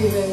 Baby.